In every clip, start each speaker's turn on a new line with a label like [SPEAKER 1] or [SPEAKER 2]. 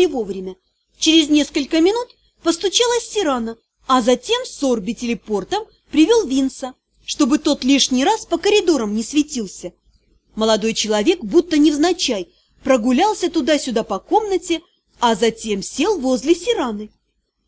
[SPEAKER 1] успели вовремя. Через несколько минут постучалась Сирана, а затем Сорби телепортом привел Винса, чтобы тот лишний раз по коридорам не светился. Молодой человек, будто невзначай, прогулялся туда-сюда по комнате, а затем сел возле Сираны.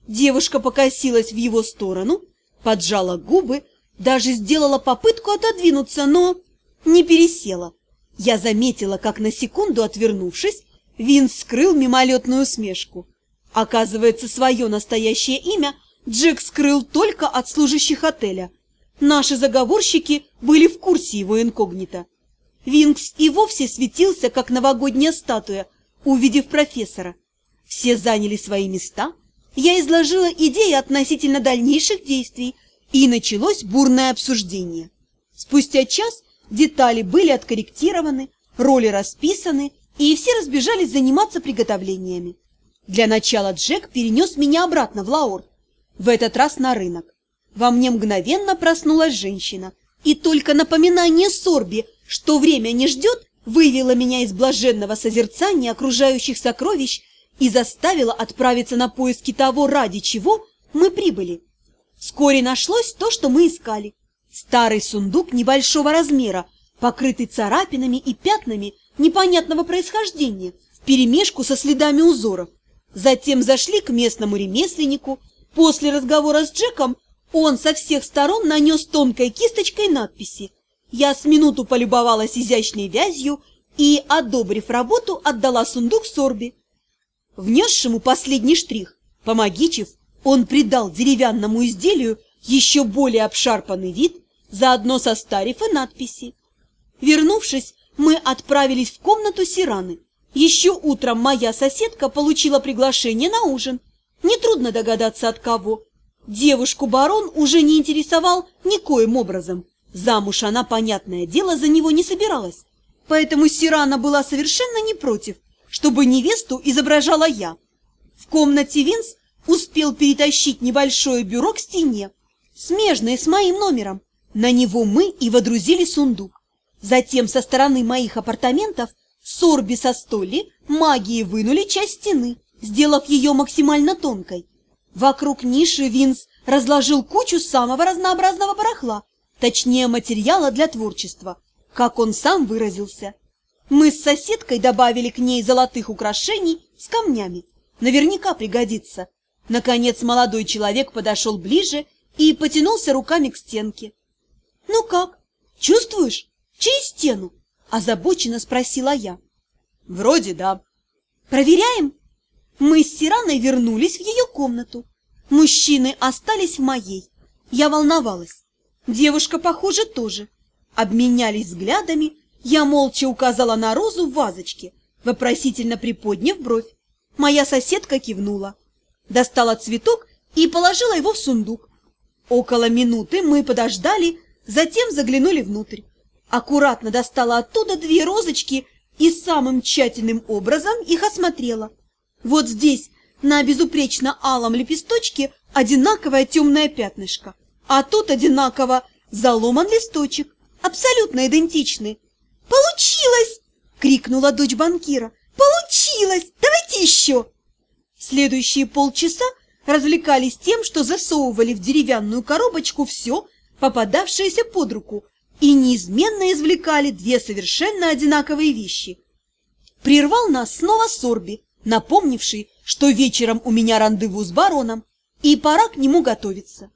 [SPEAKER 1] Девушка покосилась в его сторону, поджала губы, даже сделала попытку отодвинуться, но не пересела. Я заметила, как на секунду отвернувшись, Винс скрыл мимолетную усмешку. Оказывается, свое настоящее имя Джек скрыл только от служащих отеля. Наши заговорщики были в курсе его инкогнито. Винкс и вовсе светился, как новогодняя статуя, увидев профессора. Все заняли свои места. Я изложила идеи относительно дальнейших действий, и началось бурное обсуждение. Спустя час детали были откорректированы, роли расписаны, и все разбежались заниматься приготовлениями. Для начала Джек перенес меня обратно в Лаор, в этот раз на рынок. Во мне мгновенно проснулась женщина, и только напоминание Сорби, что время не ждет, вывело меня из блаженного созерцания окружающих сокровищ и заставило отправиться на поиски того, ради чего мы прибыли. Вскоре нашлось то, что мы искали. Старый сундук небольшого размера, покрытый царапинами и пятнами непонятного происхождения, вперемешку со следами узоров. Затем зашли к местному ремесленнику. После разговора с Джеком он со всех сторон нанес тонкой кисточкой надписи. Я с минуту полюбовалась изящной вязью и, одобрив работу, отдала сундук Сорби. Внесшему последний штрих, помогичев, он придал деревянному изделию еще более обшарпанный вид, заодно состарив и надписи. Вернувшись, мы отправились в комнату Сираны. Еще утром моя соседка получила приглашение на ужин. Нетрудно догадаться от кого. Девушку барон уже не интересовал никоим образом. Замуж она, понятное дело, за него не собиралась. Поэтому Сирана была совершенно не против, чтобы невесту изображала я. В комнате Винс успел перетащить небольшое бюро к стене, смежное с моим номером. На него мы и водрузили сундук. Затем со стороны моих апартаментов Сорби со столи магии вынули часть стены, сделав ее максимально тонкой. Вокруг ниши Винс разложил кучу самого разнообразного барахла, точнее материала для творчества, как он сам выразился. Мы с соседкой добавили к ней золотых украшений с камнями. Наверняка пригодится. Наконец молодой человек подошел ближе и потянулся руками к стенке. «Ну как, чувствуешь? Через стену?» Озабоченно спросила я. Вроде да. Проверяем? Мы с Сираной вернулись в ее комнату. Мужчины остались в моей. Я волновалась. Девушка, похоже, тоже. Обменялись взглядами. Я молча указала на розу в вазочке, вопросительно приподняв бровь. Моя соседка кивнула. Достала цветок и положила его в сундук. Около минуты мы подождали, затем заглянули внутрь аккуратно достала оттуда две розочки и самым тщательным образом их осмотрела. Вот здесь, на безупречно алом лепесточке, одинаковое темное пятнышко, а тут одинаково заломан листочек, абсолютно идентичный. «Получилось!» — крикнула дочь банкира. «Получилось! Давайте еще!» Следующие полчаса развлекались тем, что засовывали в деревянную коробочку все, попадавшееся под руку, и неизменно извлекали две совершенно одинаковые вещи. Прервал нас снова Сорби, напомнивший, что вечером у меня рандеву с бароном, и пора к нему готовиться.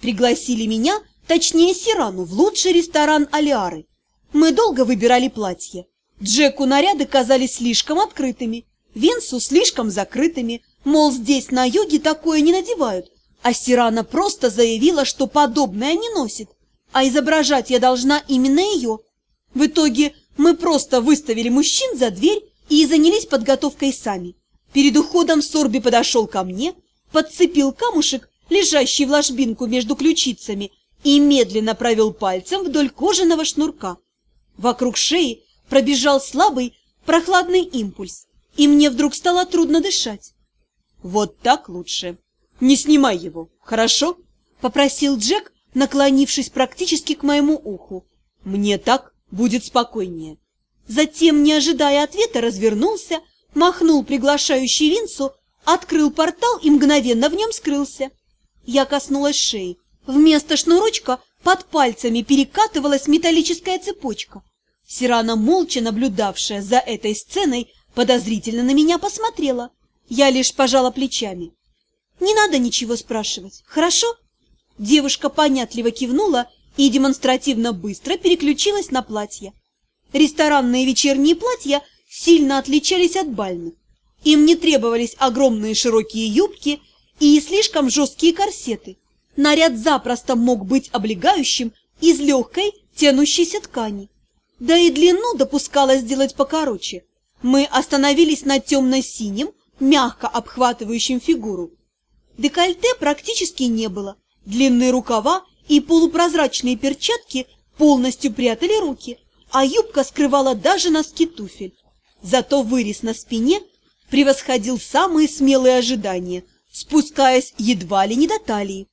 [SPEAKER 1] Пригласили меня, точнее Сирану, в лучший ресторан Алиары. Мы долго выбирали платье. Джеку наряды казались слишком открытыми, Винсу слишком закрытыми, мол, здесь на юге такое не надевают, а Сирана просто заявила, что подобное не носит а изображать я должна именно ее. В итоге мы просто выставили мужчин за дверь и занялись подготовкой сами. Перед уходом Сорби подошел ко мне, подцепил камушек, лежащий в ложбинку между ключицами, и медленно провел пальцем вдоль кожаного шнурка. Вокруг шеи пробежал слабый, прохладный импульс, и мне вдруг стало трудно дышать. «Вот так лучше. Не снимай его, хорошо?» — попросил Джек, наклонившись практически к моему уху. «Мне так будет спокойнее». Затем, не ожидая ответа, развернулся, Махнул приглашающий Винсу, открыл портал и мгновенно в нем скрылся. Я коснулась шеи. Вместо шнурочка под пальцами перекатывалась металлическая цепочка. Сирана, молча наблюдавшая за этой сценой, подозрительно на меня посмотрела. Я лишь пожала плечами. «Не надо ничего спрашивать, хорошо?» Девушка понятливо кивнула и демонстративно быстро переключилась на платье. Ресторанные вечерние платья сильно отличались от бальных. Им не требовались огромные широкие юбки и слишком жесткие корсеты. Наряд запросто мог быть облегающим из легкой тянущейся ткани. Да и длину допускалось сделать покороче. Мы остановились на темно-синем, мягко обхватывающем фигуру. Декольте практически не было. Длинные рукава и полупрозрачные перчатки полностью прятали руки, а юбка скрывала даже носки туфель. Зато вырез на спине превосходил самые смелые ожидания, спускаясь едва ли не до талии.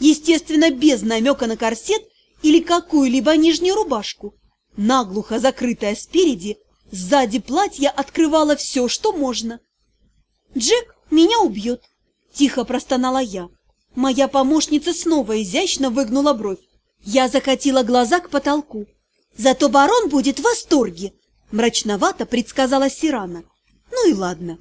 [SPEAKER 1] Естественно, без намека на корсет или какую-либо нижнюю рубашку. Наглухо закрытая спереди, сзади платья открывало все, что можно. «Джек меня убьет!» – тихо простонала я. Моя помощница снова изящно выгнула бровь. Я закатила глаза к потолку. «Зато барон будет в восторге!» – мрачновато предсказала Сирана. «Ну и ладно».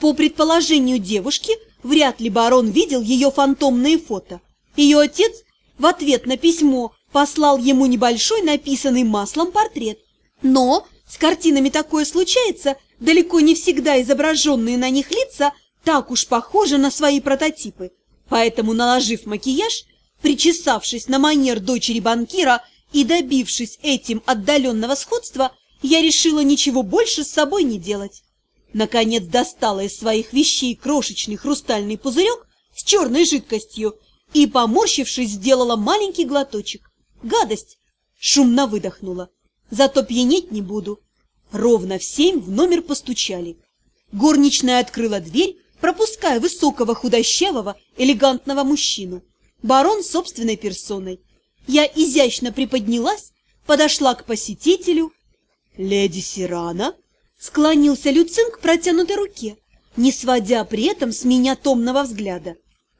[SPEAKER 1] По предположению девушки, вряд ли барон видел ее фантомные фото. Ее отец в ответ на письмо послал ему небольшой написанный маслом портрет. Но с картинами такое случается, далеко не всегда изображенные на них лица так уж похожи на свои прототипы. Поэтому, наложив макияж, причесавшись на манер дочери банкира и добившись этим отдаленного сходства, я решила ничего больше с собой не делать. Наконец достала из своих вещей крошечный хрустальный пузырек с черной жидкостью и, поморщившись, сделала маленький глоточек. Гадость! Шумно выдохнула. Зато пьянеть не буду. Ровно в семь в номер постучали. Горничная открыла дверь, пропуская высокого худощавого, элегантного мужчину. Барон собственной персоной. Я изящно приподнялась, подошла к посетителю. «Леди Сирана?» Склонился Люцин к протянутой руке, не сводя при этом с меня томного взгляда.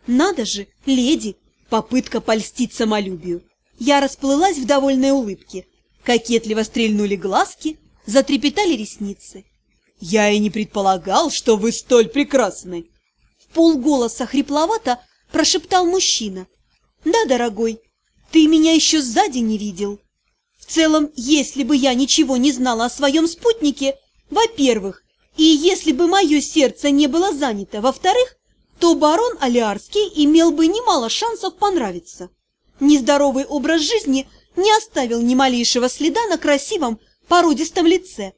[SPEAKER 1] «Надо же, леди!» Попытка польстить самолюбию. Я расплылась в довольной улыбке. Кокетливо стрельнули глазки, затрепетали ресницы. «Я и не предполагал, что вы столь прекрасны!» В полголоса хрипловато прошептал мужчина. «Да, дорогой, ты меня еще сзади не видел. В целом, если бы я ничего не знала о своем спутнике, во-первых, и если бы мое сердце не было занято, во-вторых, то барон Алиарский имел бы немало шансов понравиться. Нездоровый образ жизни не оставил ни малейшего следа на красивом, породистом лице.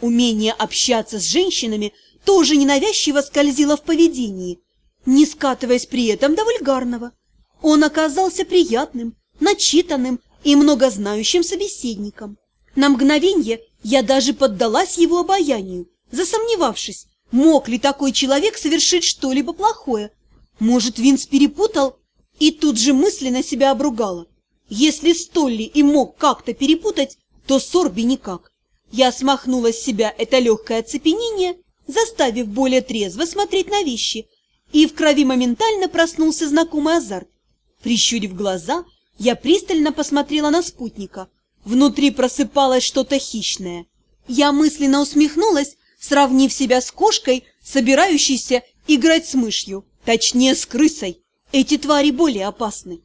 [SPEAKER 1] Умение общаться с женщинами тоже ненавязчиво скользило в поведении, не скатываясь при этом до вульгарного. Он оказался приятным, начитанным и многознающим собеседником. На мгновенье я даже поддалась его обаянию, засомневавшись, Мог ли такой человек совершить что-либо плохое? Может, Винс перепутал? И тут же мысленно себя обругала. Если Столли и мог как-то перепутать, то Сорби никак. Я смахнула с себя это легкое оцепенение, заставив более трезво смотреть на вещи, и в крови моментально проснулся знакомый азарт. Прищурив глаза, я пристально посмотрела на спутника. Внутри просыпалось что-то хищное. Я мысленно усмехнулась, сравнив себя с кошкой, собирающейся играть с мышью, точнее с крысой. Эти твари более опасны.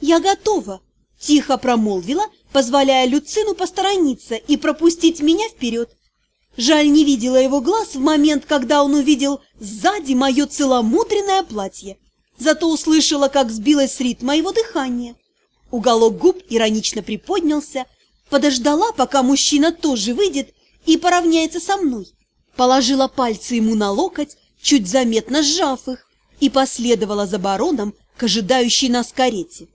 [SPEAKER 1] «Я готова», – тихо промолвила, позволяя Люцину посторониться и пропустить меня вперед. Жаль, не видела его глаз в момент, когда он увидел сзади мое целомудренное платье. Зато услышала, как сбилось с ритма его дыхание. Уголок губ иронично приподнялся, подождала, пока мужчина тоже выйдет, и поравняется со мной. Положила пальцы ему на локоть, чуть заметно сжав их, и последовала за бароном к ожидающей нас карете.